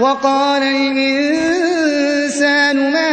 وَقَالَ الْإِنسَانُ مَا